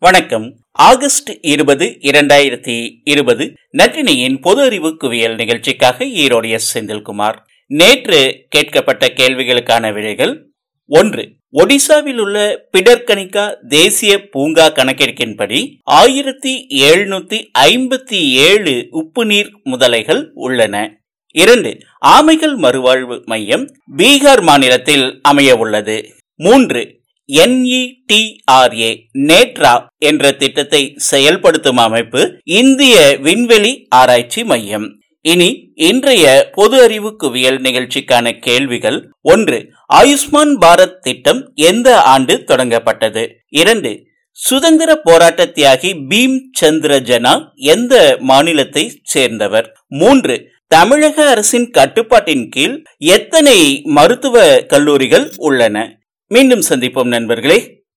வணக்கம். ஆகஸ்ட் இருபது இரண்டாயிரத்தி இருபது நற்றினியின் பொது அறிவு குவியல் நிகழ்ச்சிக்காக ஈரோடு எஸ். செந்தில்குமார். நேற்று கேட்கப்பட்ட கேள்விகளுக்கான விடைகள் ஒன்று ஒடிசாவில் உள்ள பிடர்கனிகா தேசிய பூங்கா கணக்கெடுக்கின்படி ஆயிரத்தி எழுநூத்தி ஐம்பத்தி ஏழு உப்பு நீர் முதலைகள் உள்ளன. இரண்டு ஆமைகள் மறுவாழ்வு மையம் பீகார் மாநிலத்தில் அமைய உள்ளது. மூன்று என்இடிஆர்ஏ நேட்ரா என்ற திட்டத்தை செயல்படுத்தும் அமைப்பு இந்திய விண்வெளி ஆராய்ச்சி மையம். இனி இன்றைய பொது அறிவு குவியல் நிகழ்ச்சிக்கான கேள்விகள். ஒன்று ஆயுஷ்மான் பாரத் திட்டம் எந்த ஆண்டு தொடங்கப்பட்டது? இரண்டு சுதந்திர போராட்ட தியாகி பீம் சந்திர ஜனா எந்த மாநிலத்தை சேர்ந்தவர்? மூன்று தமிழக அரசின் கட்டுப்பாட்டின் கீழ் எத்தனை மருத்துவ கல்லூரிகள் உள்ளன? மீண்டும் சந்திப்போம் நண்பர்களே.